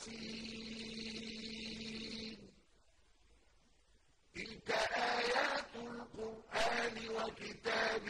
يَاسِينَ تِلْكَ آيَاتُ الْقُرْآنِ وَكِتَابٍ